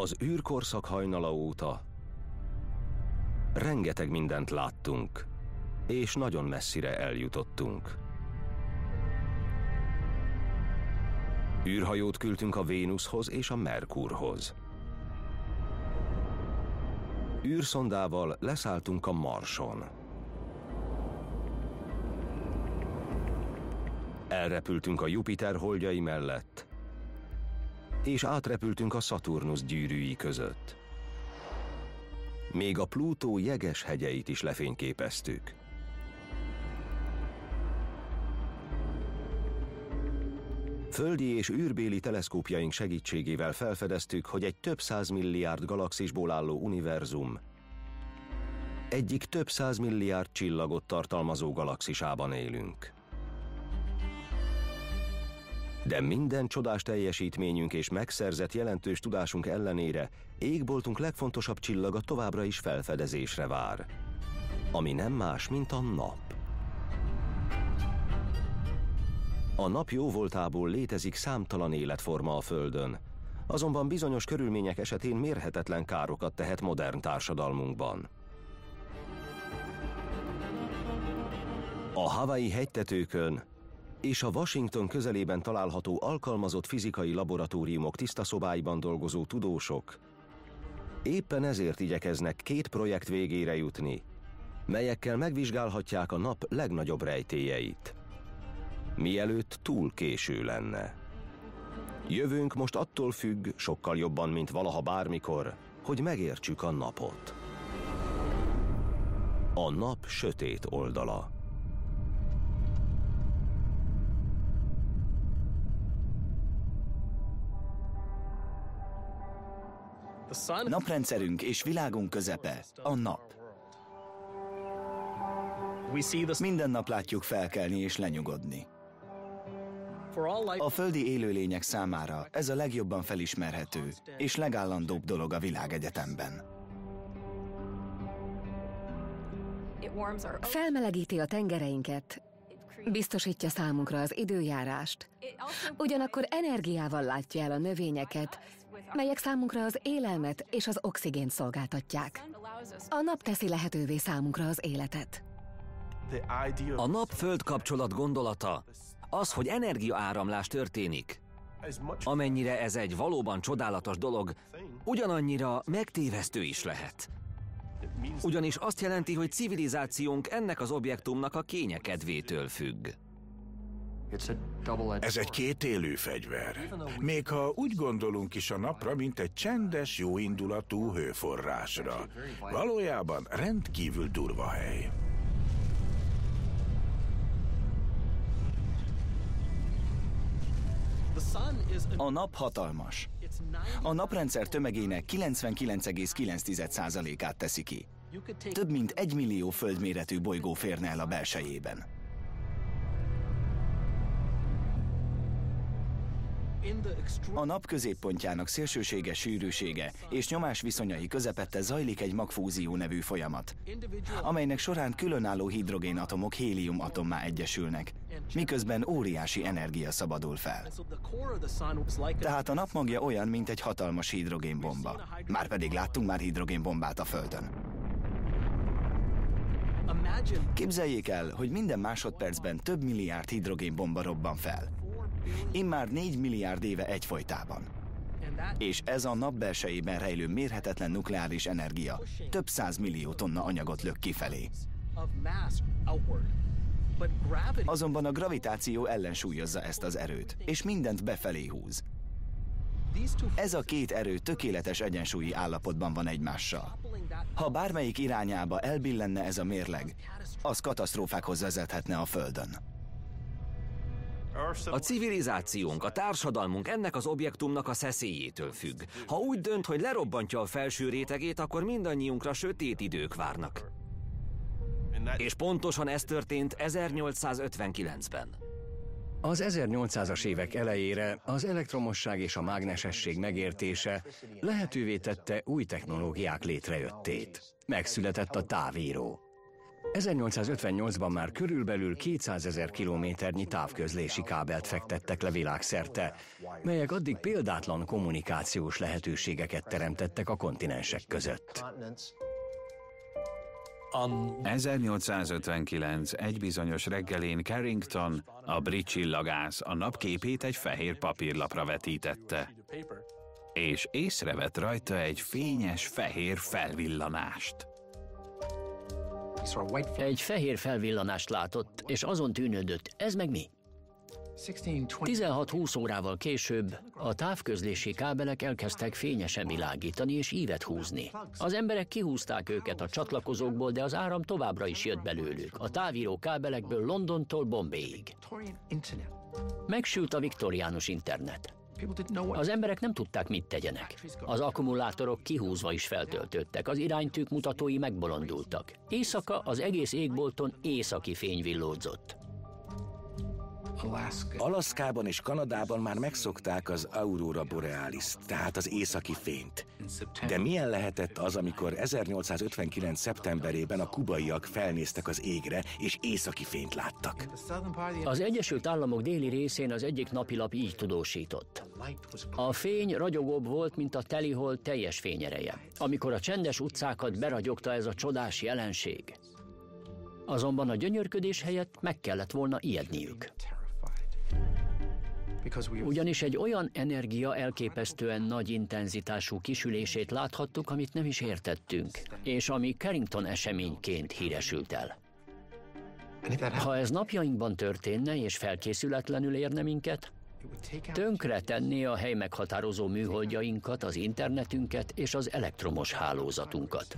Az űrkorszak hajnala óta rengeteg mindent láttunk, és nagyon messzire eljutottunk. űrhajót küldtünk a Vénuszhoz és a Merkurhoz. űrszondával leszálltunk a Marson. Elrepültünk a Jupiter holdjai mellett, és átrepültünk a Saturnus gyűrűi között. Még a Plutó jeges hegyeit is lefényképeztük. Földi és űrbéli teleszkópjaink segítségével felfedeztük, hogy egy több milliárd galaxisból álló univerzum egyik több milliárd csillagot tartalmazó galaxisában élünk. De minden csodás teljesítményünk és megszerzett jelentős tudásunk ellenére égboltunk legfontosabb csillaga továbbra is felfedezésre vár, ami nem más, mint a nap. A nap jóvoltából létezik számtalan életforma a Földön, azonban bizonyos körülmények esetén mérhetetlen károkat tehet modern társadalmunkban. A Hawaii hegytetőkön és a Washington közelében található alkalmazott fizikai laboratóriumok tiszta szobáiban dolgozó tudósok éppen ezért igyekeznek két projekt végére jutni, melyekkel megvizsgálhatják a nap legnagyobb rejtélyeit mielőtt túl késő lenne. Jövőnk most attól függ, sokkal jobban, mint valaha bármikor, hogy megértsük a napot. A nap sötét oldala. Naprendszerünk és világunk közepe a nap. Minden nap látjuk felkelni és lenyugodni. A földi élőlények számára ez a legjobban felismerhető és legállandóbb dolog a világegyetemben. Felmelegíti a tengereinket, biztosítja számunkra az időjárást, ugyanakkor energiával látja el a növényeket, melyek számunkra az élelmet és az oxigént szolgáltatják. A nap teszi lehetővé számunkra az életet. A nap-föld kapcsolat gondolata az, hogy energiaáramlás történik. Amennyire ez egy valóban csodálatos dolog, ugyanannyira megtévesztő is lehet. Ugyanis azt jelenti, hogy civilizációnk ennek az objektumnak a kényekedvétől függ. Ez egy kétélű fegyver. Még ha úgy gondolunk is a napra, mint egy csendes, jóindulatú hőforrásra. Valójában rendkívül durva hely. A nap hatalmas. A naprendszer tömegének 99,9%-át teszi ki. Több mint egy millió földméretű bolygó férne el a belsejében. A nap középpontjának szélsőséges sűrűsége és nyomás viszonyai közepette zajlik egy magfúzió nevű folyamat, amelynek során különálló hidrogénatomok héliumatommá egyesülnek, miközben óriási energia szabadul fel. Tehát a nap magja olyan, mint egy hatalmas hidrogénbomba. Márpedig láttunk már hidrogénbombát a Földön. Képzeljék el, hogy minden másodpercben több milliárd hidrogénbomba robban fel. Immár 4 milliárd éve egyfolytában. És ez a nap belsejében rejlő mérhetetlen nukleáris energia több száz millió tonna anyagot lök kifelé. Azonban a gravitáció ellensúlyozza ezt az erőt, és mindent befelé húz. Ez a két erő tökéletes egyensúlyi állapotban van egymással. Ha bármelyik irányába elbillenne ez a mérleg, az katasztrófákhoz vezethetne a Földön. A civilizációnk, a társadalmunk ennek az objektumnak a szeszélyétől függ. Ha úgy dönt, hogy lerobbantja a felső rétegét, akkor mindannyiunkra sötét idők várnak. És pontosan ez történt 1859-ben. Az 1800-as évek elejére az elektromosság és a mágnesesség megértése lehetővé tette új technológiák létrejöttét. Megszületett a távíró. 1858-ban már körülbelül 200 ezer kilométernyi távközlési kábelt fektettek le világszerte, melyek addig példátlan kommunikációs lehetőségeket teremtettek a kontinensek között. 1859 egy bizonyos reggelén Carrington, a brit csillagász a napképét egy fehér papírlapra vetítette, és észrevett rajta egy fényes fehér felvillanást. Egy fehér felvillanást látott, és azon tűnődött, ez meg mi? 16-20 órával később a távközlési kábelek elkezdtek fényesen világítani és ívet húzni. Az emberek kihúzták őket a csatlakozókból, de az áram továbbra is jött belőlük, a távíró kábelekből Londontól Bombayig. Megsült a viktoriánus internet. Az emberek nem tudták, mit tegyenek. Az akkumulátorok kihúzva is feltöltöttek, az iránytűk mutatói megbolondultak. Éjszaka az egész égbolton északi fény villódzott. Alaszkában és Kanadában már megszokták az aurora borealis, tehát az északi fényt. De milyen lehetett az, amikor 1859. szeptemberében a kubaiak felnéztek az égre, és északi fényt láttak? Az Egyesült Államok déli részén az egyik napilap így tudósított. A fény ragyogóbb volt, mint a telihol teljes fényereje, amikor a csendes utcákat beragyogta ez a csodás jelenség. Azonban a gyönyörködés helyett meg kellett volna ijedniük. Ugyanis egy olyan energia elképesztően nagy intenzitású kisülését láthattuk, amit nem is értettünk, és ami Carrington eseményként híresült el. Ha ez napjainkban történne és felkészületlenül érne minket, tönkre tenné a hely meghatározó műholdjainkat, az internetünket és az elektromos hálózatunkat.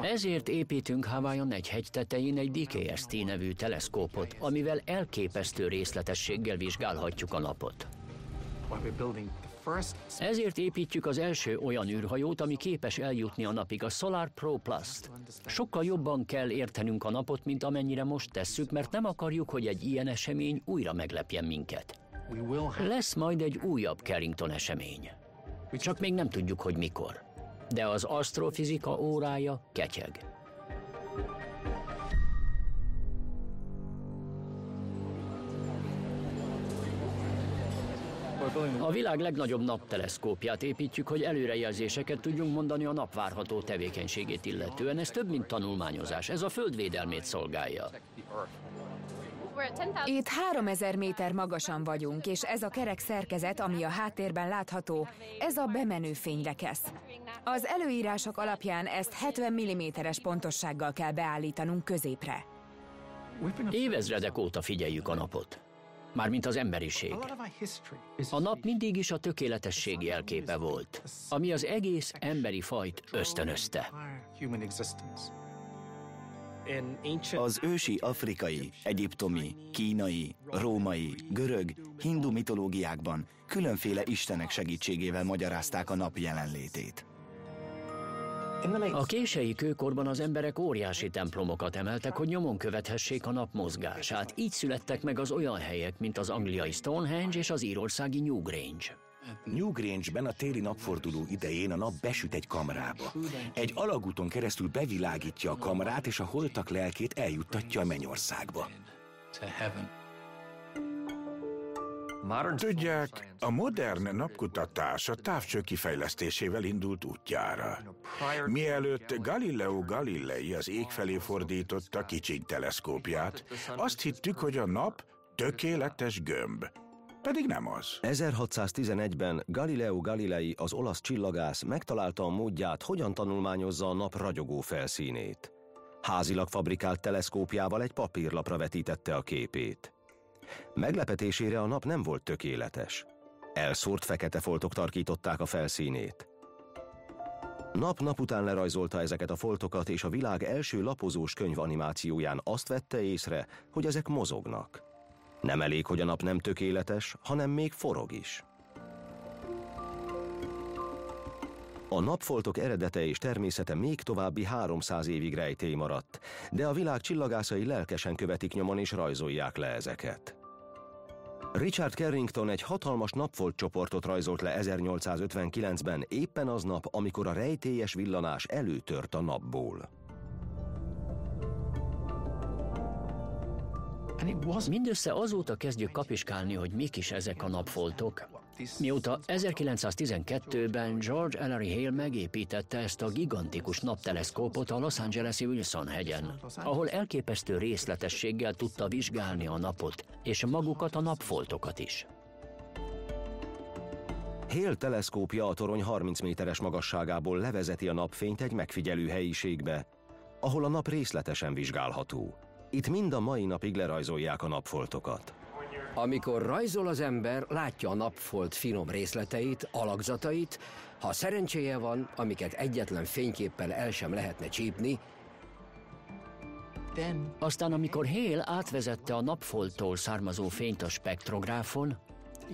Ezért építünk Hawaiion egy hegy tetején egy DKST nevű teleszkópot, amivel elképesztő részletességgel vizsgálhatjuk a napot. Ezért építjük az első olyan űrhajót, ami képes eljutni a napig, a Solar Pro Plus-t. Sokkal jobban kell értenünk a napot, mint amennyire most tesszük, mert nem akarjuk, hogy egy ilyen esemény újra meglepjen minket. Lesz majd egy újabb Carrington esemény. Csak még nem tudjuk, hogy mikor de az asztrofizika órája ketyeg. A világ legnagyobb napteleszkópját építjük, hogy előrejelzéseket tudjunk mondani a nap várható tevékenységét illetően. Ez több, mint tanulmányozás. Ez a földvédelmét szolgálja. Itt 3000 méter magasan vagyunk, és ez a kerek szerkezet, ami a háttérben látható, ez a bemenő fényrekesz. Az előírások alapján ezt 70 mm-es pontossággal kell beállítanunk középre. Évezredek óta figyeljük a napot. Mármint az emberiség. A nap mindig is a tökéletesség jelképe volt, ami az egész emberi fajt ösztönözte. Az ősi afrikai, egyiptomi, kínai, római, görög, hindu mitológiákban különféle istenek segítségével magyarázták a nap jelenlétét. A kései kőkorban az emberek óriási templomokat emeltek, hogy nyomon követhessék a nap mozgását. Így születtek meg az olyan helyek, mint az angliai Stonehenge és az írországi Newgrange. Newgrange-ben a téli napforduló idején a nap besüt egy kamrába. Egy alagúton keresztül bevilágítja a kamrát, és a holtak lelkét eljuttatja a mennyországba. Tudják, a modern napkutatás a távcső kifejlesztésével indult útjára. Mielőtt Galileo Galilei az ég felé fordította kicsiny teleszkópját, azt hittük, hogy a nap tökéletes gömb, pedig nem az. 1611-ben Galileo Galilei, az olasz csillagász megtalálta a módját, hogyan tanulmányozza a nap ragyogó felszínét. Házilag fabrikált teleszkópjával egy papírlapra vetítette a képét. Meglepetésére a nap nem volt tökéletes. Elszórt fekete foltok tarkították a felszínét. Nap-nap után lerajzolta ezeket a foltokat, és a világ első lapozós könyv animációján azt vette észre, hogy ezek mozognak. Nem elég, hogy a nap nem tökéletes, hanem még forog is. A napfoltok eredete és természete még további 300 évig rejtély maradt, de a világ csillagászai lelkesen követik nyomon és rajzolják le ezeket. Richard Carrington egy hatalmas napfolt csoportot rajzolt le 1859-ben, éppen aznap, amikor a rejtélyes villanás előtört a napból. Mindössze azóta kezdjük kapiskálni, hogy mik is ezek a napfoltok. Mióta 1912-ben George Ellery Hale megépítette ezt a gigantikus napteleszkópot a Los Angeles-i Wilson hegyen, ahol elképesztő részletességgel tudta vizsgálni a napot, és magukat a napfoltokat is. Hale teleszkópja a torony 30 méteres magasságából levezeti a napfényt egy megfigyelő helyiségbe, ahol a nap részletesen vizsgálható. Itt mind a mai napig lerajzolják a napfoltokat. Amikor rajzol az ember, látja a napfolt finom részleteit, alakzatait, ha szerencséje van, amiket egyetlen fényképpel el sem lehetne csípni, aztán, amikor Hale átvezette a napfoltól származó fényt a spektrográfon,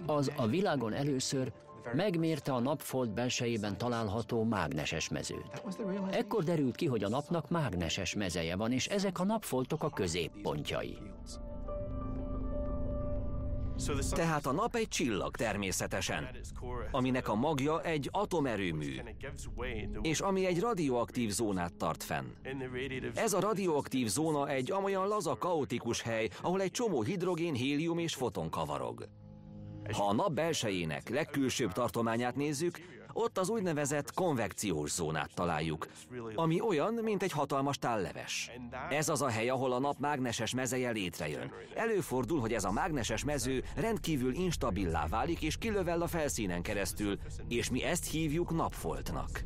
az a világon először megmérte a napfolt belsejében található mágneses mezőt. Ekkor derült ki, hogy a napnak mágneses mezeje van, és ezek a napfoltok a középpontjai. Tehát a nap egy csillag természetesen, aminek a magja egy atomerőmű, és ami egy radioaktív zónát tart fenn. Ez a radioaktív zóna egy amolyan laza, kaotikus hely, ahol egy csomó hidrogén, hélium és foton kavarog. Ha a nap belsejének legkülsőbb tartományát nézzük, ott az úgynevezett konvekciós zónát találjuk, ami olyan, mint egy hatalmas tálleves. Ez az a hely, ahol a nap mágneses mezeje létrejön. Előfordul, hogy ez a mágneses mező rendkívül instabilá válik és kilövel a felszínen keresztül, és mi ezt hívjuk napfoltnak.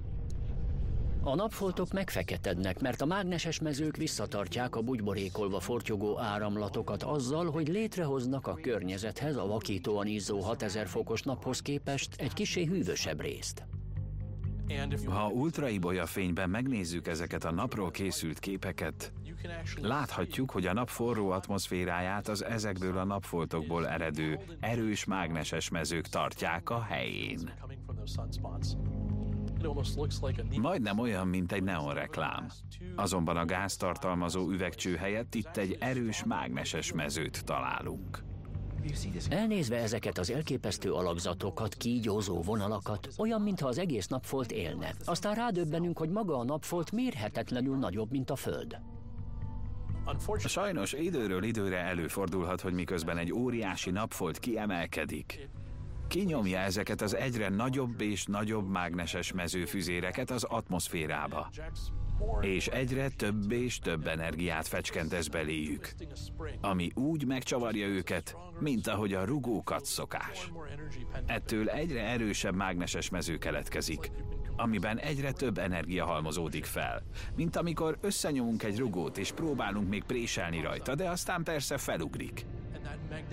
A napfoltok megfeketednek, mert a mágneses mezők visszatartják a bugyborékolva fortyogó áramlatokat azzal, hogy létrehoznak a környezethez a vakítóan izzó 6000 fokos naphoz képest egy kisé hűvösebb részt. Ha ultraibolya fényben megnézzük ezeket a napról készült képeket, láthatjuk, hogy a nap forró atmoszféráját az ezekből a napfoltokból eredő erős mágneses mezők tartják a helyén. Majdnem olyan, mint egy neonreklám. Azonban a gáz tartalmazó üvegcső helyett itt egy erős mágneses mezőt találunk. Elnézve ezeket az elképesztő alakzatokat, kígyózó vonalakat, olyan, mintha az egész napfolt élne. Aztán rádöbbenünk, hogy maga a napfolt mérhetetlenül nagyobb, mint a Föld. Sajnos időről időre előfordulhat, hogy miközben egy óriási napfolt kiemelkedik, kinyomja ezeket az egyre nagyobb és nagyobb mágneses mezőfüzéreket az atmoszférába, és egyre több és több energiát fecskentez beléjük, ami úgy megcsavarja őket, mint ahogy a rugókat szokás. Ettől egyre erősebb mágneses mező keletkezik, amiben egyre több energia halmozódik fel, mint amikor összenyomunk egy rugót és próbálunk még préselni rajta, de aztán persze felugrik.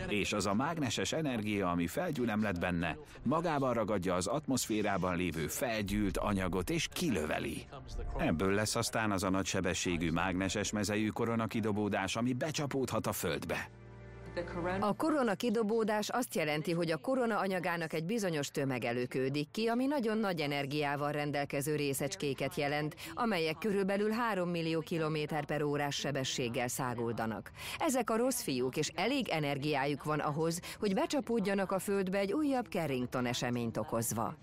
És az a mágneses energia, ami felgyűlem lett benne, magában ragadja az atmoszférában lévő felgyűlt anyagot és kilöveli. Ebből lesz aztán az a nagysebességű mágneses mezejű koronakidobódás, ami becsapódhat a földbe. A korona kidobódás azt jelenti, hogy a korona anyagának egy bizonyos tömeg előkődik ki, ami nagyon nagy energiával rendelkező részecskéket jelent, amelyek körülbelül 3 millió kilométer per órás sebességgel száguldanak. Ezek a rossz fiúk, és elég energiájuk van ahhoz, hogy becsapódjanak a földbe egy újabb Carrington eseményt okozva.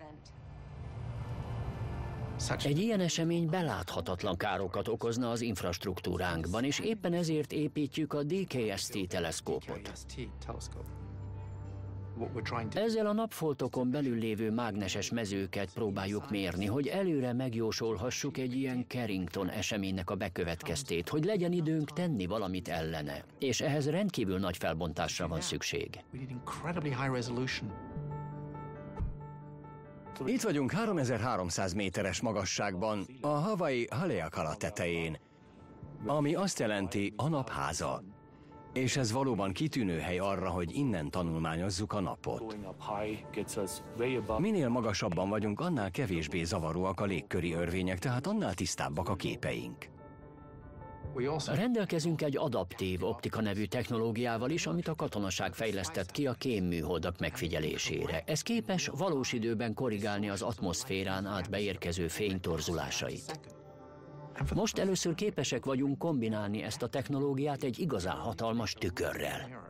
Egy ilyen esemény beláthatatlan károkat okozna az infrastruktúránkban, és éppen ezért építjük a DKST teleszkópot. Ezzel a napfoltokon belül lévő mágneses mezőket próbáljuk mérni, hogy előre megjósolhassuk egy ilyen Carrington eseménynek a bekövetkeztét, hogy legyen időnk tenni valamit ellene. És ehhez rendkívül nagy felbontásra van szükség. Itt vagyunk 3300 méteres magasságban, a Hawaii Haleakala tetején, ami azt jelenti a napháza. És ez valóban kitűnő hely arra, hogy innen tanulmányozzuk a napot. Minél magasabban vagyunk, annál kevésbé zavaróak a légköri örvények, tehát annál tisztábbak a képeink. Rendelkezünk egy adaptív optika nevű technológiával is, amit a katonaság fejlesztett ki a kémműholdak megfigyelésére. Ez képes valós időben korrigálni az atmoszférán át beérkező fény torzulásait. Most először képesek vagyunk kombinálni ezt a technológiát egy igazán hatalmas tükörrel.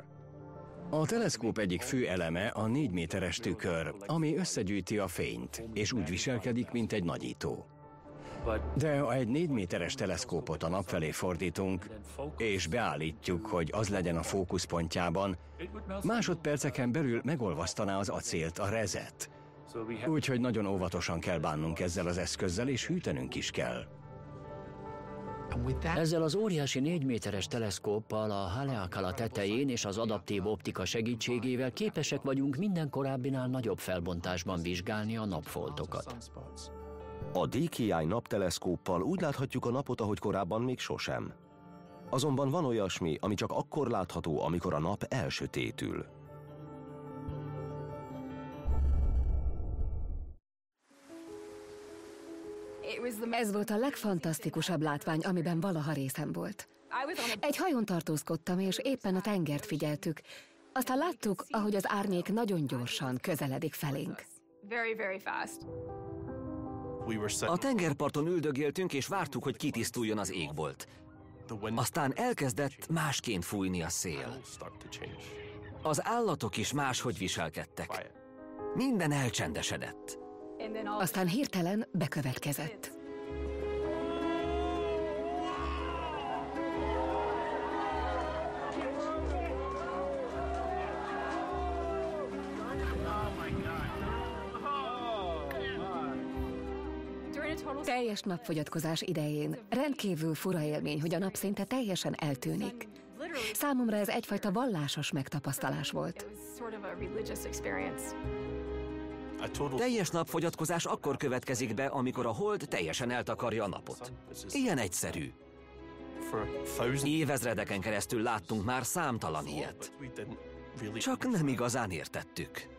A teleszkóp egyik fő eleme a 4 méteres tükör, ami összegyűjti a fényt, és úgy viselkedik, mint egy nagyító. De ha egy 4 méteres teleszkópot a nap felé fordítunk, és beállítjuk, hogy az legyen a fókuszpontjában, másodperceken belül megolvasztaná az acélt a rezet. Úgyhogy nagyon óvatosan kell bánnunk ezzel az eszközzel, és hűtenünk is kell. Ezzel az óriási négy méteres teleszkóppal a Haleakala tetején és az adaptív optika segítségével képesek vagyunk minden korábbinál nagyobb felbontásban vizsgálni a napfoltokat. A DKI napteleszkóppal úgy láthatjuk a napot, ahogy korábban még sosem. Azonban van olyasmi, ami csak akkor látható, amikor a nap elsötétül. Ez volt a legfantasztikusabb látvány, amiben valaha részem volt. Egy hajón tartózkodtam, és éppen a tengert figyeltük. Aztán láttuk, ahogy az árnyék nagyon gyorsan közeledik felénk. A tengerparton üldögéltünk, és vártuk, hogy kitisztuljon az égbolt. Aztán elkezdett másként fújni a szél. Az állatok is máshogy viselkedtek. Minden elcsendesedett. Aztán hirtelen bekövetkezett. Teljes napfogyatkozás idején rendkívül fura élmény, hogy a nap szinte teljesen eltűnik. Számomra ez egyfajta vallásos megtapasztalás volt. Teljes napfogyatkozás akkor következik be, amikor a hold teljesen eltakarja a napot. Ilyen egyszerű. Évezredeken keresztül láttunk már számtalan ilyet. Csak nem igazán értettük.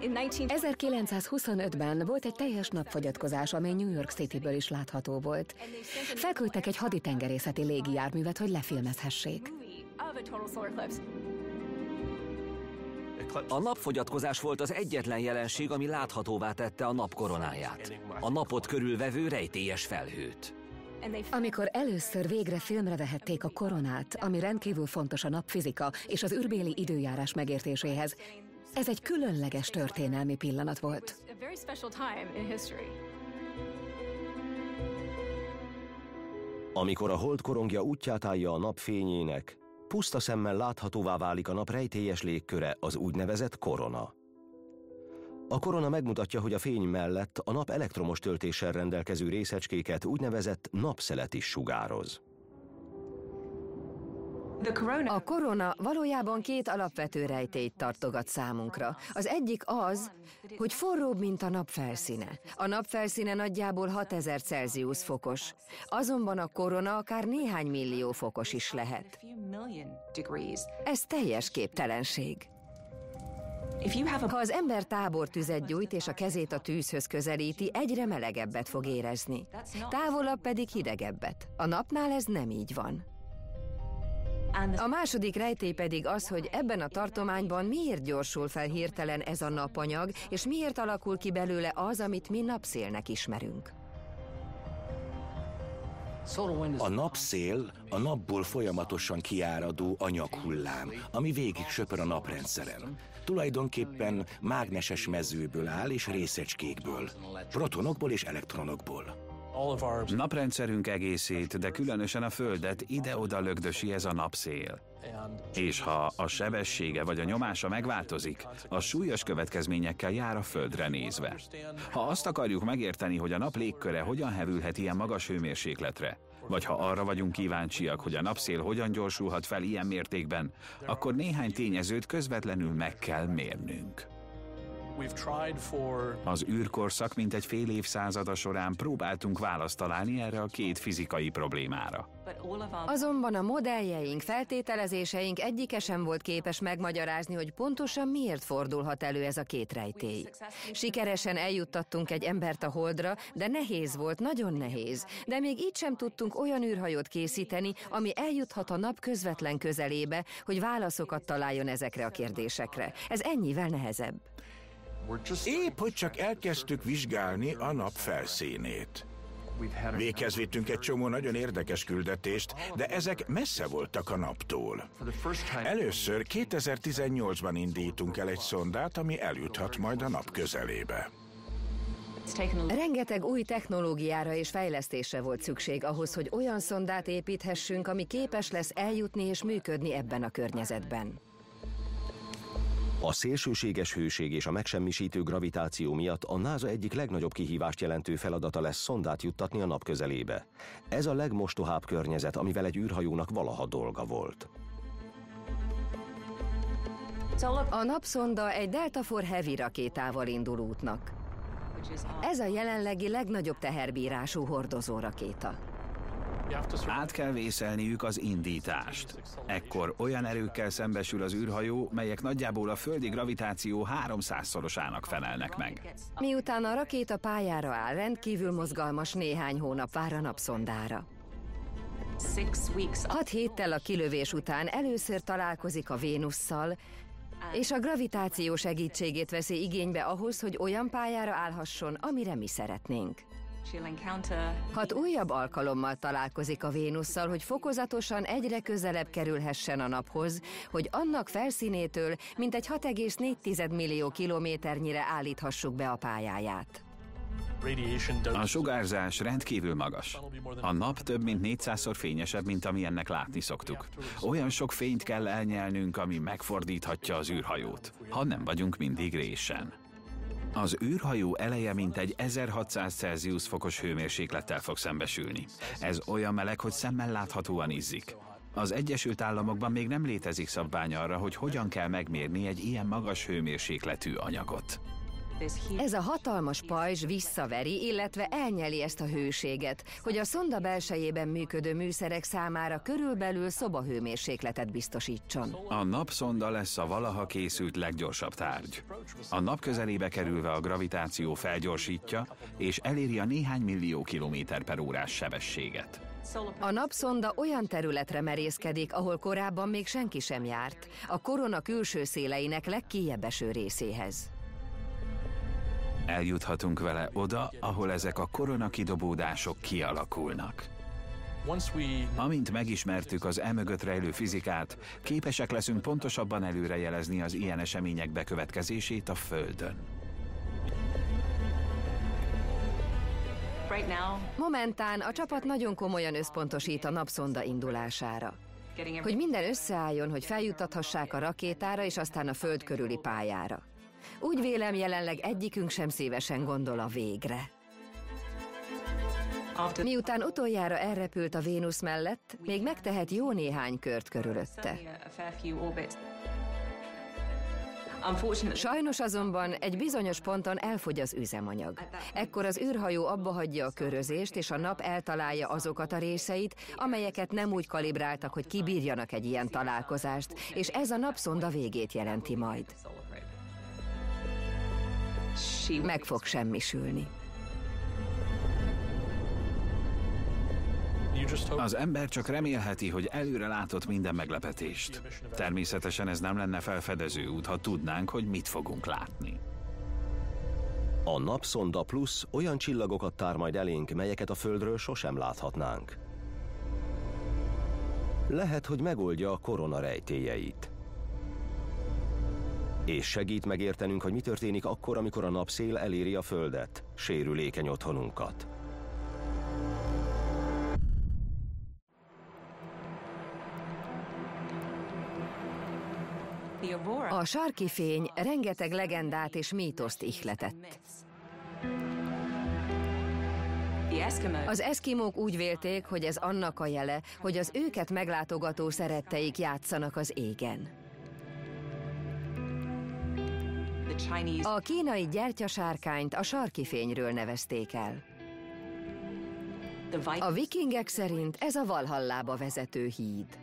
1925-ben volt egy teljes napfogyatkozás, amely New York Cityből is látható volt. Felküldtek egy haditengerészeti légijárművet, hogy lefilmezhessék. A napfogyatkozás volt az egyetlen jelenség, ami láthatóvá tette a nap koronáját. A napot körülvevő rejtélyes felhőt. Amikor először végre filmre vehették a koronát, ami rendkívül fontos a napfizika és az űrbéli időjárás megértéséhez, ez egy különleges történelmi pillanat volt. Amikor a hold korongja útját állja a nap fényének, puszta szemmel láthatóvá válik a nap rejtélyes légköre, az úgynevezett korona. A korona megmutatja, hogy a fény mellett a nap elektromos töltéssel rendelkező részecskéket úgynevezett napszelet is sugároz. A korona valójában két alapvető rejtélyt tartogat számunkra. Az egyik az, hogy forróbb, mint a nap felszíne. A nap felszíne nagyjából 6000 Celsius fokos, azonban a korona akár néhány millió fokos is lehet. Ez teljes képtelenség. Ha az ember tábortüzet gyújt és a kezét a tűzhöz közelíti, egyre melegebbet fog érezni. Távolabb pedig hidegebbet. A napnál ez nem így van. A második rejtély pedig az, hogy ebben a tartományban miért gyorsul fel hirtelen ez a napanyag, és miért alakul ki belőle az, amit mi napszélnek ismerünk. A napszél a napból folyamatosan kiáradó anyaghullám, ami végig söpör a naprendszeren. Tulajdonképpen mágneses mezőből áll és részecskékből, protonokból és elektronokból. Naprendszerünk egészét, de különösen a Földet ide-oda lögdösi ez a napszél. És ha a sebessége vagy a nyomása megváltozik, a súlyos következményekkel jár a Földre nézve. Ha azt akarjuk megérteni, hogy a nap légköre hogyan hevülhet ilyen magas hőmérsékletre, vagy ha arra vagyunk kíváncsiak, hogy a napszél hogyan gyorsulhat fel ilyen mértékben, akkor néhány tényezőt közvetlenül meg kell mérnünk. Az űrkorszak egy fél évszázada során próbáltunk választ találni erre a két fizikai problémára. Azonban a modelljeink, feltételezéseink egyike sem volt képes megmagyarázni, hogy pontosan miért fordulhat elő ez a két rejtély. Sikeresen eljuttattunk egy embert a holdra, de nehéz volt, nagyon nehéz. De még így sem tudtunk olyan űrhajót készíteni, ami eljuthat a nap közvetlen közelébe, hogy válaszokat találjon ezekre a kérdésekre. Ez ennyivel nehezebb. Épp, hogy csak elkezdtük vizsgálni a nap felszínét. Véghez vittünk egy csomó nagyon érdekes küldetést, de ezek messze voltak a naptól. Először 2018-ban indítunk el egy szondát, ami eljuthat majd a nap közelébe. Rengeteg új technológiára és fejlesztésre volt szükség ahhoz, hogy olyan szondát építhessünk, ami képes lesz eljutni és működni ebben a környezetben. A szélsőséges hőség és a megsemmisítő gravitáció miatt a NASA egyik legnagyobb kihívást jelentő feladata lesz szondát juttatni a nap közelébe. Ez a legmostohább környezet, amivel egy űrhajónak valaha dolga volt. A napszonda egy Delta IV Heavy rakétával indul útnak. Ez a jelenlegi legnagyobb teherbírású hordozó rakéta. Át kell vészelniük az indítást. Ekkor olyan erőkkel szembesül az űrhajó, melyek nagyjából a földi gravitáció 300-szorosának felelnek meg. Miután a rakéta pályára áll, rendkívül mozgalmas néhány hónap vár a napszondára. Hat héttel a kilövés után először találkozik a Vénusszal, és a gravitáció segítségét veszi igénybe ahhoz, hogy olyan pályára állhasson, amire mi szeretnénk. Hat újabb alkalommal találkozik a Vénusszal, hogy fokozatosan egyre közelebb kerülhessen a naphoz, hogy annak felszínétől mintegy 6,4 millió kilométernyire állíthassuk be a pályáját. A sugárzás rendkívül magas. A nap több mint 400-szor fényesebb, mint ami ennek látni szoktuk. Olyan sok fényt kell elnyelnünk, ami megfordíthatja az űrhajót, ha nem vagyunk mindig résen. Az űrhajó eleje mintegy 1600 Celsius fokos hőmérséklettel fog szembesülni. Ez olyan meleg, hogy szemmel láthatóan izzik. Az Egyesült Államokban még nem létezik szabvány arra, hogy hogyan kell megmérni egy ilyen magas hőmérsékletű anyagot. Ez a hatalmas pajzs visszaveri, illetve elnyeli ezt a hőséget, hogy a szonda belsejében működő műszerek számára körülbelül szobahőmérsékletet biztosítson. A napszonda lesz a valaha készült leggyorsabb tárgy. A nap közelébe kerülve a gravitáció felgyorsítja, és eléri a néhány millió kilométer per órás sebességet. A napszonda olyan területre merészkedik, ahol korábban még senki sem járt, a korona külső széleinek legkijebb eső részéhez. Eljuthatunk vele oda, ahol ezek a koronakidobódások kialakulnak. Amint megismertük az emögött rejlő fizikát, képesek leszünk pontosabban előrejelezni az ilyen események bekövetkezését a Földön. Momentán a csapat nagyon komolyan összpontosít a napszonda indulására. Hogy minden összeálljon, hogy feljuttathassák a rakétára és aztán a föld körüli pályára. Úgy vélem jelenleg egyikünk sem szívesen gondol a végre. Miután utoljára elrepült a Vénusz mellett, még megtehet jó néhány kört körülötte. Sajnos azonban egy bizonyos ponton elfogy az üzemanyag. Ekkor az űrhajó abba hagyja a körözést, és a nap eltalálja azokat a részeit, amelyeket nem úgy kalibráltak, hogy kibírjanak egy ilyen találkozást, és ez a napszonda végét jelenti majd meg fog semmisülni. Az ember csak remélheti, hogy előre látott minden meglepetést. Természetesen ez nem lenne felfedező út, ha tudnánk, hogy mit fogunk látni. A Napszonda Plus olyan csillagokat tár majd elénk, melyeket a Földről sosem láthatnánk. Lehet, hogy megoldja a korona rejtélyeit és segít megértenünk, hogy mi történik akkor, amikor a napszél eléri a Földet, sérülékeny otthonunkat. A sarki fény rengeteg legendát és mítoszt ihletett. Az eszkimók úgy vélték, hogy ez annak a jele, hogy az őket meglátogató szeretteik játszanak az égen. A kínai gyertyasárkányt a sarki fényről nevezték el. A vikingek szerint ez a Valhallába vezető híd.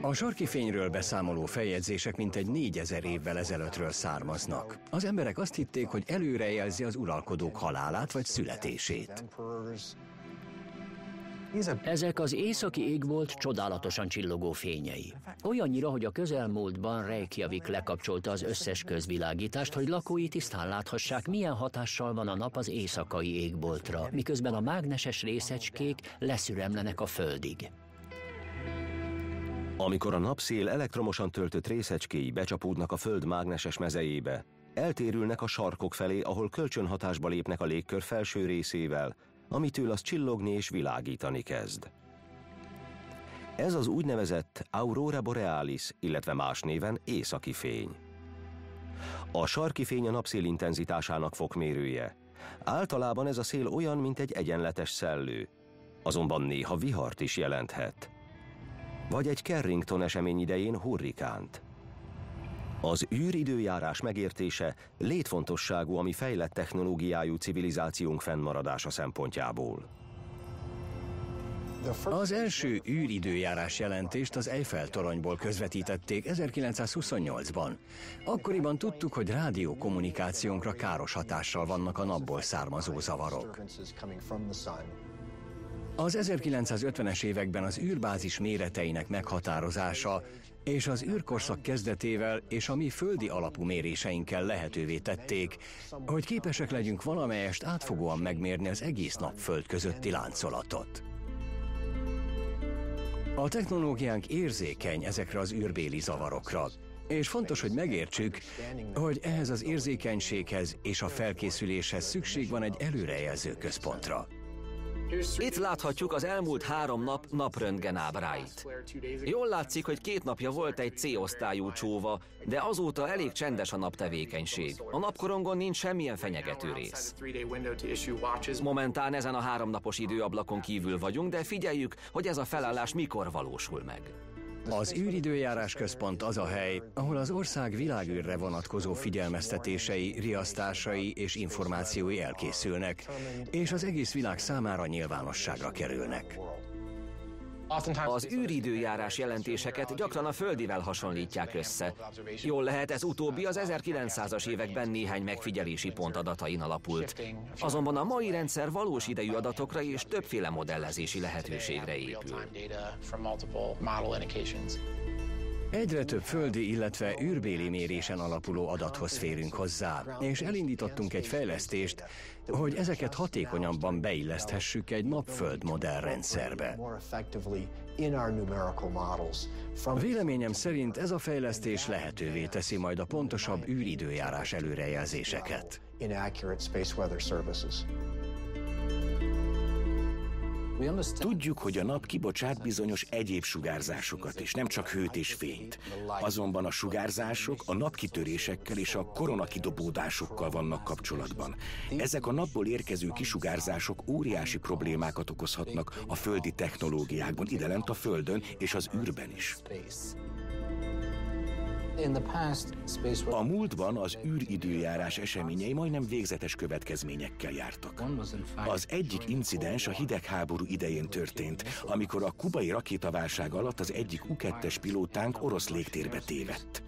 A sarki fényről beszámoló feljegyzések mintegy négyezer évvel ezelőttről származnak. Az emberek azt hitték, hogy előrejelzi az uralkodók halálát vagy születését. Ezek az északi égbolt csodálatosan csillogó fényei. Olyannyira, hogy a közelmúltban Reykjavik lekapcsolta az összes közvilágítást, hogy lakói tisztán láthassák, milyen hatással van a nap az éjszakai égboltra, miközben a mágneses részecskék leszüremlenek a földig. Amikor a napszél elektromosan töltött részecskéi becsapódnak a Föld mágneses mezejébe, eltérülnek a sarkok felé, ahol kölcsönhatásba lépnek a légkör felső részével, amitől az csillogni és világítani kezd. Ez az úgynevezett Aurora Borealis, illetve más néven északi fény. A sarki fény a napszél intenzitásának fokmérője. Általában ez a szél olyan, mint egy egyenletes szellő, azonban néha vihart is jelenthet. Vagy egy Carrington esemény idején hurrikánt. Az űridőjárás megértése létfontosságú, ami fejlett technológiájú civilizációnk fennmaradása szempontjából. Az első űridőjárás jelentést az Eiffel toronyból közvetítették 1928-ban. Akkoriban tudtuk, hogy rádiókommunikációnkra káros hatással vannak a napból származó zavarok. Az 1950-es években az űrbázis méreteinek meghatározása és az űrkorszak kezdetével és a mi földi alapú méréseinkkel lehetővé tették, hogy képesek legyünk valamelyest átfogóan megmérni az egész napföld közötti láncolatot. A technológiánk érzékeny ezekre az űrbéli zavarokra, és fontos, hogy megértsük, hogy ehhez az érzékenységhez és a felkészüléshez szükség van egy előrejelző központra. Itt láthatjuk az elmúlt három nap napröntgen ábráit. Jól látszik, hogy két napja volt egy C-osztályú csóva, de azóta elég csendes a naptevékenység. A napkorongon nincs semmilyen fenyegető rész. Momentán ezen a háromnapos időablakon kívül vagyunk, de figyeljük, hogy ez a felállás mikor valósul meg. Az űridőjárás központ az a hely, ahol az ország világűrre vonatkozó figyelmeztetései, riasztásai és információi elkészülnek, és az egész világ számára nyilvánosságra kerülnek. Az űridőjárás jelentéseket gyakran a földivel hasonlítják össze. Jól lehet, ez utóbbi az 1900-as években néhány megfigyelési pont adatain alapult. Azonban a mai rendszer valós idejű adatokra és többféle modellezési lehetőségre épül. Egyre több földi, illetve űrbéli mérésen alapuló adathoz férünk hozzá, és elindítottunk egy fejlesztést, hogy ezeket hatékonyabban beilleszthessük egy napföld modellrendszerbe. Véleményem szerint ez a fejlesztés lehetővé teszi majd a pontosabb űridőjárás előrejelzéseket. Tudjuk, hogy a nap kibocsát bizonyos egyéb sugárzásokat is, nem csak hőt és fényt. Azonban a sugárzások a napkitörésekkel és a koronakidobódásokkal vannak kapcsolatban. Ezek a napból érkező kisugárzások óriási problémákat okozhatnak a földi technológiákban, lent a Földön és az űrben is. A múltban az űridőjárás eseményei majdnem végzetes következményekkel jártak. Az egyik incidens a hidegháború idején történt, amikor a kubai rakétaválság alatt az egyik U-2-es pilótánk orosz légtérbe tévedt.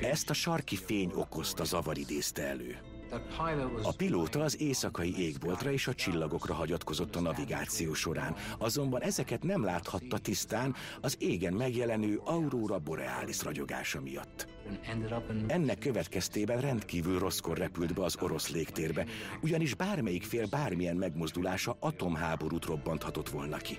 Ezt a sarki fény okozta, zavaridézte elő. A pilóta az éjszakai égboltra és a csillagokra hagyatkozott a navigáció során, azonban ezeket nem láthatta tisztán az égen megjelenő Aurora Borealis ragyogása miatt. Ennek következtében rendkívül rosszkor repült be az orosz légtérbe, ugyanis bármelyik fél bármilyen megmozdulása atomháborút robbanthatott volna ki.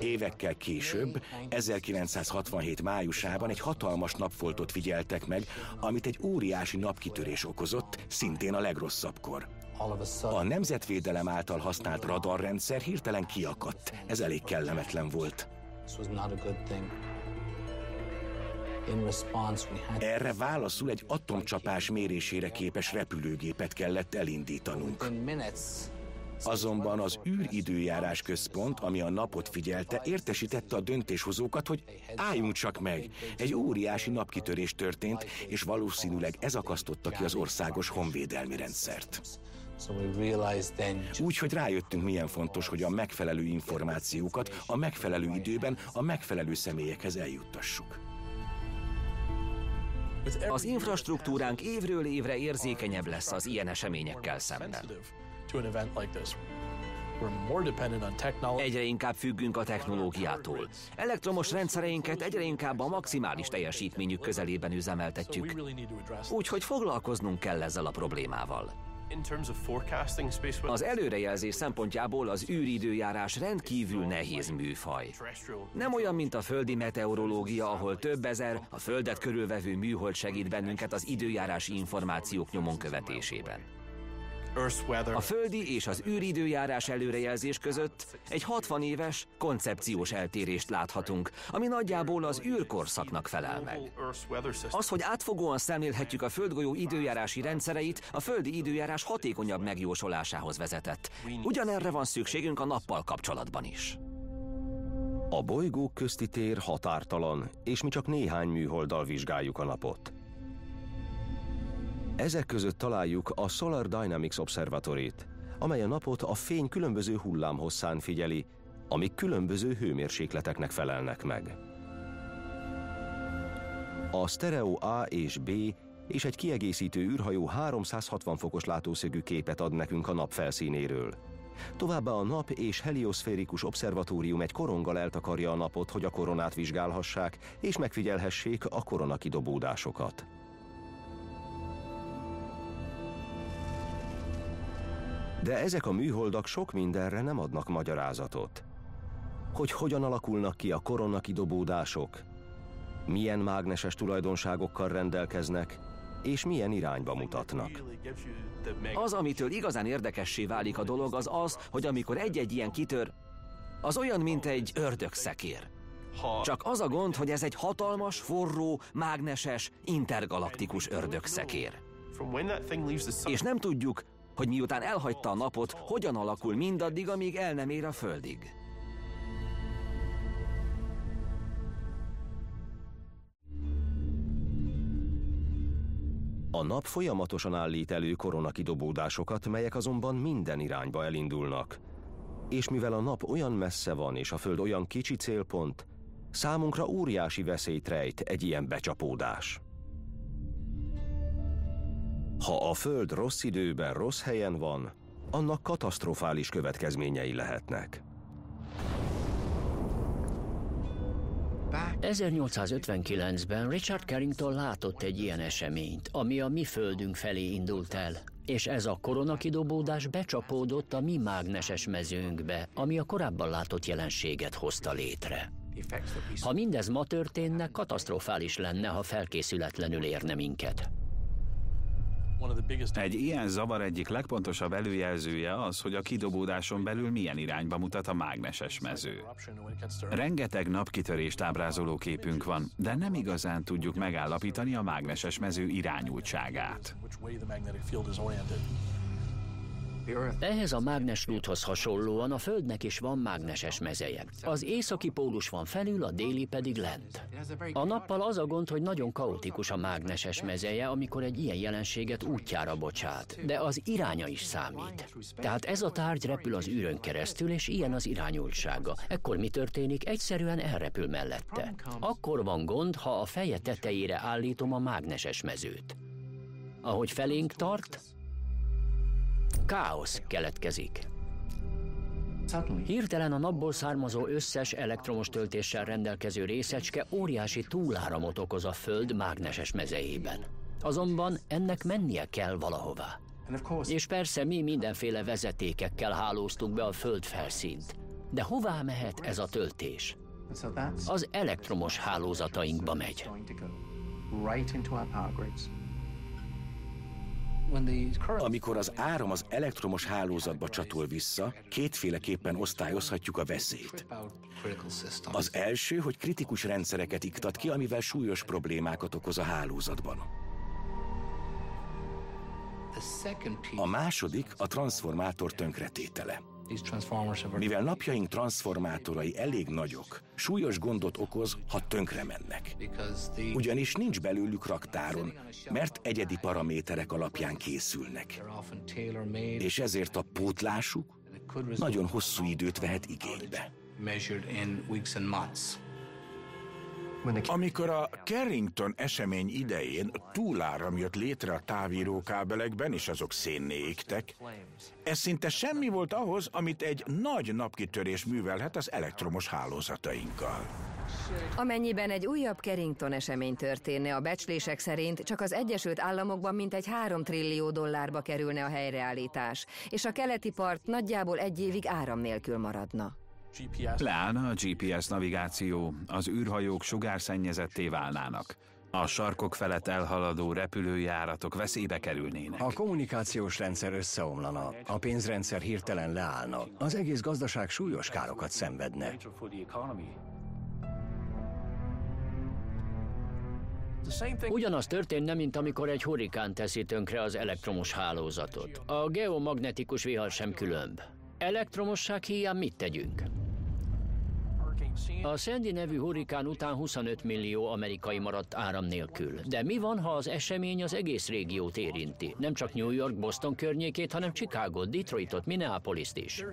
Évekkel később, 1967 májusában egy hatalmas napfoltot figyeltek meg, amit egy óriási napkitörés okozott, szintén a legrosszabbkor. A nemzetvédelem által használt radarrendszer hirtelen kiakadt. Ez elég kellemetlen volt. Erre válaszul egy atomcsapás mérésére képes repülőgépet kellett elindítanunk. Azonban az űridőjárás központ, ami a napot figyelte, értesítette a döntéshozókat, hogy álljunk csak meg. Egy óriási napkitörés történt, és valószínűleg ez akasztotta ki az országos honvédelmi rendszert. Úgyhogy rájöttünk, milyen fontos, hogy a megfelelő információkat a megfelelő időben a megfelelő személyekhez eljuttassuk. Az infrastruktúránk évről évre érzékenyebb lesz az ilyen eseményekkel szemben. Egyre inkább függünk a technológiától. Elektromos rendszereinket egyre inkább a maximális teljesítményük közelében üzemeltetjük. Úgyhogy foglalkoznunk kell ezzel a problémával. Az előrejelzés szempontjából az űridőjárás rendkívül nehéz műfaj. Nem olyan, mint a földi meteorológia, ahol több ezer a Földet körülvevő műhold segít bennünket az időjárási információk nyomon követésében. A földi és az űridőjárás előrejelzés között egy 60 éves, koncepciós eltérést láthatunk, ami nagyjából az űrkorszaknak felel meg. Az, hogy átfogóan szemlélhetjük a földgolyó időjárási rendszereit, a földi időjárás hatékonyabb megjósolásához vezetett. Ugyanerre van szükségünk a nappal kapcsolatban is. A bolygók közti tér határtalan, és mi csak néhány műholddal vizsgáljuk a napot. Ezek között találjuk a Solar Dynamics Observatory-t, amely a napot a fény különböző hullámhosszán figyeli, amik különböző hőmérsékleteknek felelnek meg. A Stereo A és B és egy kiegészítő űrhajó 360 fokos látószögű képet ad nekünk a nap felszínéről. Továbbá a nap és helioszférikus obszervatórium egy koronggal eltakarja a napot, hogy a koronát vizsgálhassák és megfigyelhessék a koronakidobódásokat. De ezek a műholdak sok mindenre nem adnak magyarázatot. Hogy hogyan alakulnak ki a koronakidobódások, milyen mágneses tulajdonságokkal rendelkeznek, és milyen irányba mutatnak. Az, amitől igazán érdekessé válik a dolog, az az, hogy amikor egy-egy ilyen kitör, az olyan, mint egy ördögszekér. Csak az a gond, hogy ez egy hatalmas, forró, mágneses, intergalaktikus ördögszekér. És nem tudjuk, hogy miután elhagyta a napot, hogyan alakul mindaddig, amíg el nem ér a földig. A nap folyamatosan állít elő koronakidobódásokat, melyek azonban minden irányba elindulnak. És mivel a nap olyan messze van, és a Föld olyan kicsi célpont, számunkra óriási veszélyt rejt egy ilyen becsapódás. Ha a Föld rossz időben, rossz helyen van, annak katasztrofális következményei lehetnek. 1859-ben Richard Carrington látott egy ilyen eseményt, ami a mi földünk felé indult el, és ez a koronakidobódás becsapódott a mi mágneses mezőnkbe, ami a korábban látott jelenséget hozta létre. Ha mindez ma történne, katasztrofális lenne, ha felkészületlenül érne minket. Egy ilyen zavar egyik legpontosabb előjelzője az, hogy a kidobódáson belül milyen irányba mutat a mágneses mező. Rengeteg napkitörést ábrázoló képünk van, de nem igazán tudjuk megállapítani a mágneses mező irányultságát. Ehhez a mágneslúthoz hasonlóan a Földnek is van mágneses mezeje. Az északi pólus van felül, a déli pedig lent. A nappal az a gond, hogy nagyon kaotikus a mágneses mezeje, amikor egy ilyen jelenséget útjára bocsát, de az iránya is számít. Tehát ez a tárgy repül az űrön keresztül, és ilyen az irányultsága. Ekkor mi történik? Egyszerűen elrepül mellette. Akkor van gond, ha a feje tetejére állítom a mágneses mezőt. Ahogy felénk tart, Káosz keletkezik. Hirtelen a napból származó összes elektromos töltéssel rendelkező részecske óriási túláramot okoz a Föld mágneses mezejében. Azonban ennek mennie kell valahová. És persze mi mindenféle vezetékekkel hálóztuk be a Föld felszínt. De hová mehet ez a töltés? Az elektromos hálózatainkba megy. Amikor az áram az elektromos hálózatba csatol vissza, kétféleképpen osztályozhatjuk a veszélyt. Az első, hogy kritikus rendszereket iktat ki, amivel súlyos problémákat okoz a hálózatban. A második a transformátor tönkretétele. Mivel napjaink transformátorai elég nagyok, súlyos gondot okoz, ha tönkre mennek. Ugyanis nincs belőlük raktáron, mert egyedi paraméterek alapján készülnek. És ezért a pótlásuk nagyon hosszú időt vehet igénybe. Amikor a Carrington esemény idején túláram jött létre a távírókábelekben, és azok szénné égtek, ez szinte semmi volt ahhoz, amit egy nagy napkitörés művelhet az elektromos hálózatainkkal. Amennyiben egy újabb Carrington esemény történne, a becslések szerint csak az Egyesült Államokban mintegy 3 trillió dollárba kerülne a helyreállítás, és a keleti part nagyjából egy évig áram nélkül maradna. Leállna a GPS navigáció, az űrhajók sugárszennyezetté válnának. A sarkok felett elhaladó repülőjáratok veszélybe kerülnének. A kommunikációs rendszer összeomlana, a pénzrendszer hirtelen leállna, az egész gazdaság súlyos károkat szenvedne. Ugyanaz történne, mint amikor egy hurikán teszi tönkre az elektromos hálózatot. A geomagnetikus vihar sem különb. Elektromosság hiány mit tegyünk? A Sandy nevű hurikán után 25 millió amerikai maradt áram nélkül. De mi van, ha az esemény az egész régiót érinti? Nem csak New York, Boston környékét, hanem Chicago, Detroitot, minneapolis is.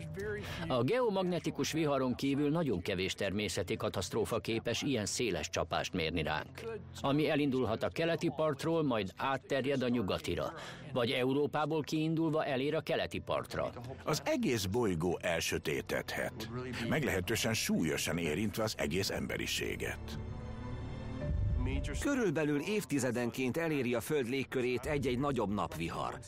A geomagnetikus viharon kívül nagyon kevés természeti katasztrófa képes ilyen széles csapást mérni ránk. Ami elindulhat a keleti partról, majd átterjed a nyugatira vagy Európából kiindulva elér a keleti partra. Az egész bolygó elsötétedhet, meglehetősen súlyosan érintve az egész emberiséget. Körülbelül évtizedenként eléri a Föld légkörét egy-egy nagyobb napvihar.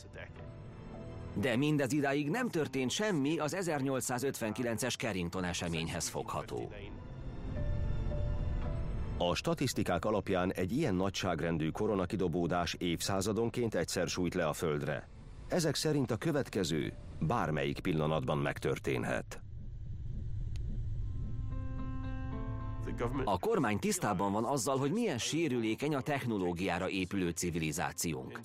De mindez idáig nem történt semmi az 1859-es Carrington eseményhez fogható. A statisztikák alapján egy ilyen nagyságrendű koronakidobódás évszázadonként egyszer sújt le a Földre. Ezek szerint a következő bármelyik pillanatban megtörténhet. A kormány tisztában van azzal, hogy milyen sérülékeny a technológiára épülő civilizációnk.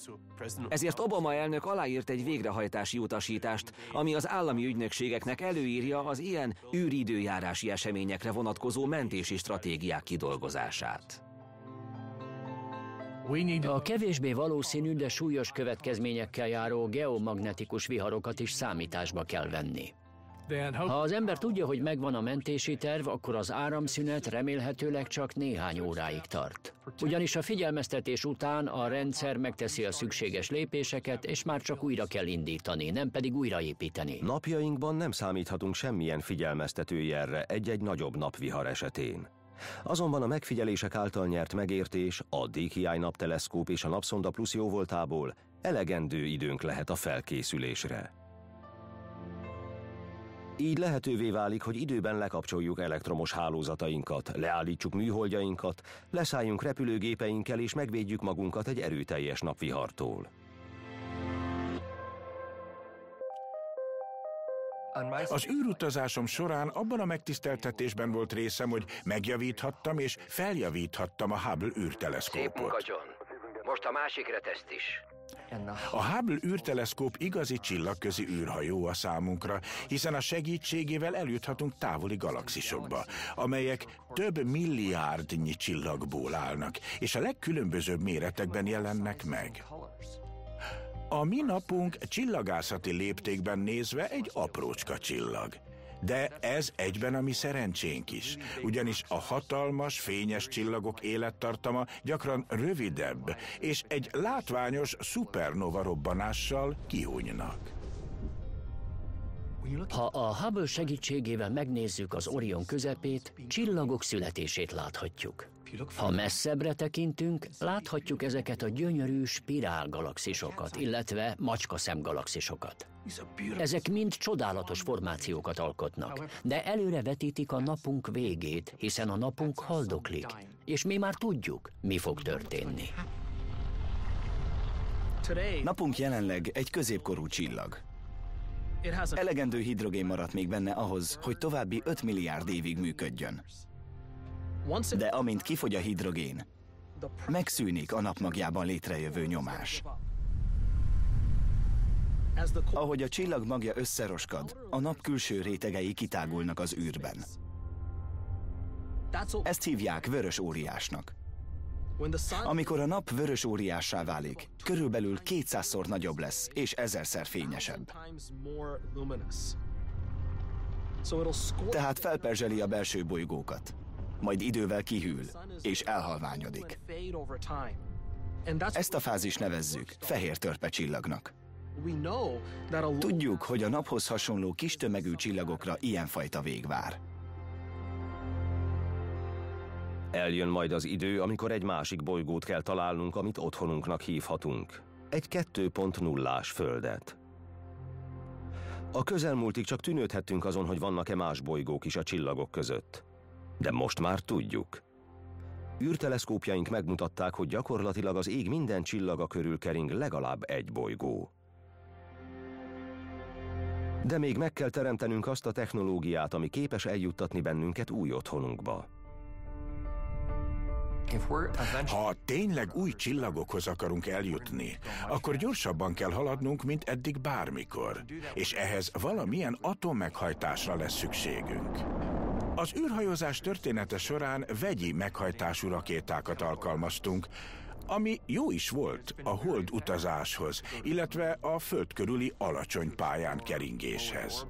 Ezért Obama elnök aláírt egy végrehajtási utasítást, ami az állami ügynökségeknek előírja az ilyen űridőjárási eseményekre vonatkozó mentési stratégiák kidolgozását. A kevésbé valószínű, de súlyos következményekkel járó geomagnetikus viharokat is számításba kell venni. Ha az ember tudja, hogy megvan a mentési terv, akkor az áramszünet remélhetőleg csak néhány óráig tart. Ugyanis a figyelmeztetés után a rendszer megteszi a szükséges lépéseket, és már csak újra kell indítani, nem pedig újraépíteni. Napjainkban nem számíthatunk semmilyen figyelmeztető jelre egy-egy nagyobb napvihar esetén. Azonban a megfigyelések által nyert megértés, a DKI napteleszkóp és a napszonda plusz jóvoltából elegendő időnk lehet a felkészülésre. Így lehetővé válik, hogy időben lekapcsoljuk elektromos hálózatainkat, leállítsuk műholdjainkat, leszálljunk repülőgépeinkkel és megvédjük magunkat egy erőteljes napvihartól. Az űrutazásom során abban a megtiszteltetésben volt részem, hogy megjavíthattam és feljavíthattam a Hubble űrteleszkópot. Szép munka, John. Most a másikre teszt is. A Hubble űrteleszkóp igazi csillagközi űrhajó a számunkra, hiszen a segítségével eljuthatunk távoli galaxisokba, amelyek több milliárdnyi csillagból állnak, és a legkülönbözőbb méretekben jelennek meg. A mi napunk csillagászati léptékben nézve egy aprócska csillag. De ez egyben a mi szerencsénk is, ugyanis a hatalmas, fényes csillagok élettartama gyakran rövidebb, és egy látványos szupernova robbanással kihúnynak. Ha a Hubble segítségével megnézzük az Orion közepét, csillagok születését láthatjuk. Ha messzebbre tekintünk, láthatjuk ezeket a gyönyörű spirálgalaxisokat, illetve macskaszemgalaxisokat. Ezek mind csodálatos formációkat alkotnak, de előre vetítik a napunk végét, hiszen a napunk haldoklik, és mi már tudjuk, mi fog történni. Napunk jelenleg egy középkorú csillag. Elegendő hidrogén maradt még benne ahhoz, hogy további 5 milliárd évig működjön. De amint kifogy a hidrogén, megszűnik a napmagjában létrejövő nyomás. Ahogy a csillag magja összeroskad, a nap külső rétegei kitágulnak az űrben. Ezt hívják vörös óriásnak. Amikor a nap vörös óriássá válik, körülbelül 200-szor nagyobb lesz, és ezerszer fényesebb. Tehát felperzseli a belső bolygókat. Majd idővel kihűl, és elhalványodik. Ezt a fázis nevezzük fehér törpe csillagnak. Tudjuk, hogy a naphoz hasonló kis tömegű csillagokra ilyenfajta vég vár. Eljön majd az idő, amikor egy másik bolygót kell találnunk, amit otthonunknak hívhatunk. Egy 2.0-ás földet. A közelmúltig csak tűnődhettünk azon, hogy vannak-e más bolygók is a csillagok között. De most már tudjuk. űrteleszkópjaink megmutatták, hogy gyakorlatilag az ég minden csillaga körül kering legalább egy bolygó. De még meg kell teremtenünk azt a technológiát, ami képes eljuttatni bennünket új otthonunkba. Ha tényleg új csillagokhoz akarunk eljutni, akkor gyorsabban kell haladnunk, mint eddig bármikor. És ehhez valamilyen atommeghajtásra lesz szükségünk. Az űrhajózás története során vegyi meghajtású rakétákat alkalmaztunk, ami jó is volt a hold utazáshoz, illetve a föld körüli alacsony pályán keringéshez.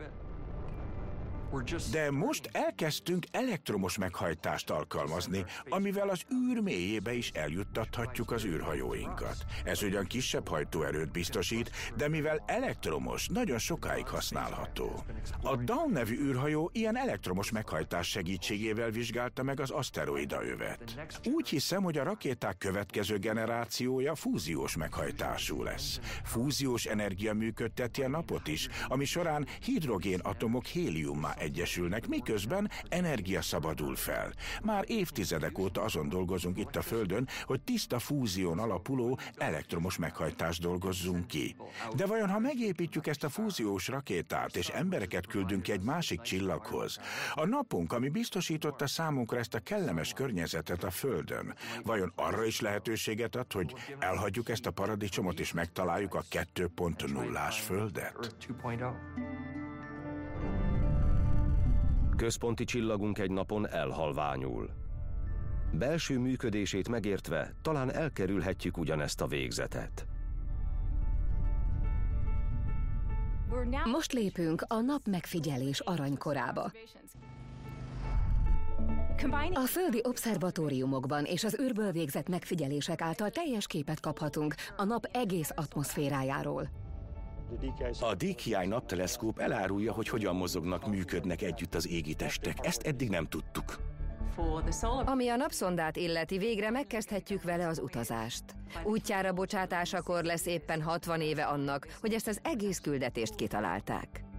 De most elkezdtünk elektromos meghajtást alkalmazni, amivel az űr mélyébe is eljuttathatjuk az űrhajóinkat. Ez ugyan kisebb hajtóerőt biztosít, de mivel elektromos, nagyon sokáig használható. A Dawn nevű űrhajó ilyen elektromos meghajtás segítségével vizsgálta meg az aszteroida övet. Úgy hiszem, hogy a rakéták következő generációja fúziós meghajtású lesz. Fúziós energia működteti a napot is, ami során hidrogénatomok héliummá egyesülnek, miközben energia szabadul fel. Már évtizedek óta azon dolgozunk itt a Földön, hogy tiszta fúzión alapuló elektromos meghajtást dolgozzunk ki. De vajon ha megépítjük ezt a fúziós rakétát, és embereket küldünk egy másik csillaghoz, a napunk, ami biztosította számunkra ezt a kellemes környezetet a Földön, vajon arra is lehetőséget ad, hogy elhagyjuk ezt a paradicsomot és megtaláljuk a 2.0-ás Földet? Központi csillagunk egy napon elhalványul. Belső működését megértve talán elkerülhetjük ugyanezt a végzetet. Most lépünk a nap megfigyelés aranykorába. A földi obszervatóriumokban és az űrből végzett megfigyelések által teljes képet kaphatunk a nap egész atmoszférájáról. A DKI napteleszkóp elárulja, hogy hogyan mozognak, működnek együtt az égi testek. Ezt eddig nem tudtuk. Ami a napszondát illeti, végre megkezdhetjük vele az utazást. Útjára bocsátásakor lesz éppen 60 éve annak, hogy ezt az egész küldetést kitalálták.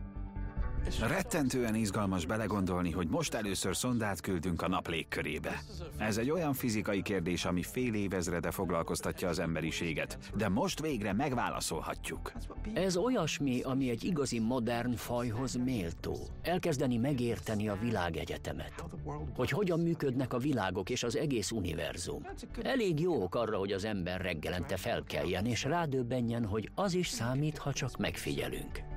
Rettentően izgalmas belegondolni, hogy most először szondát küldünk a nap légkörébe. Ez egy olyan fizikai kérdés, ami fél évezrede foglalkoztatja az emberiséget, de most végre megválaszolhatjuk. Ez olyasmi, ami egy igazi modern fajhoz méltó. Elkezdeni megérteni a világegyetemet. Hogy hogyan működnek a világok és az egész univerzum. Elég jó ok arra, hogy az ember reggelente felkeljen és rádöbbenjen, hogy az is számít, ha csak megfigyelünk.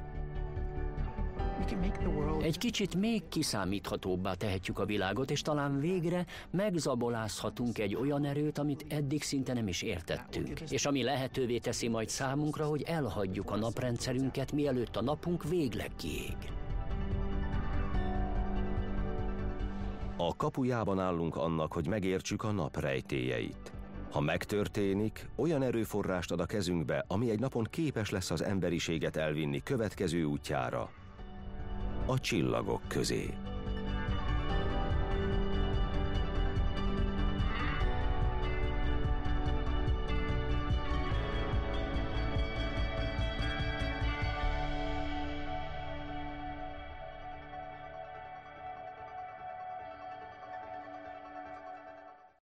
Egy kicsit még kiszámíthatóbbá tehetjük a világot, és talán végre megzabolázhatunk egy olyan erőt, amit eddig szinte nem is értettünk, és ami lehetővé teszi majd számunkra, hogy elhagyjuk a naprendszerünket, mielőtt a napunk végleg kiég. A kapujában állunk annak, hogy megértsük a nap rejtélyeit. Ha megtörténik, olyan erőforrást ad a kezünkbe, ami egy napon képes lesz az emberiséget elvinni következő útjára, a csillagok közé.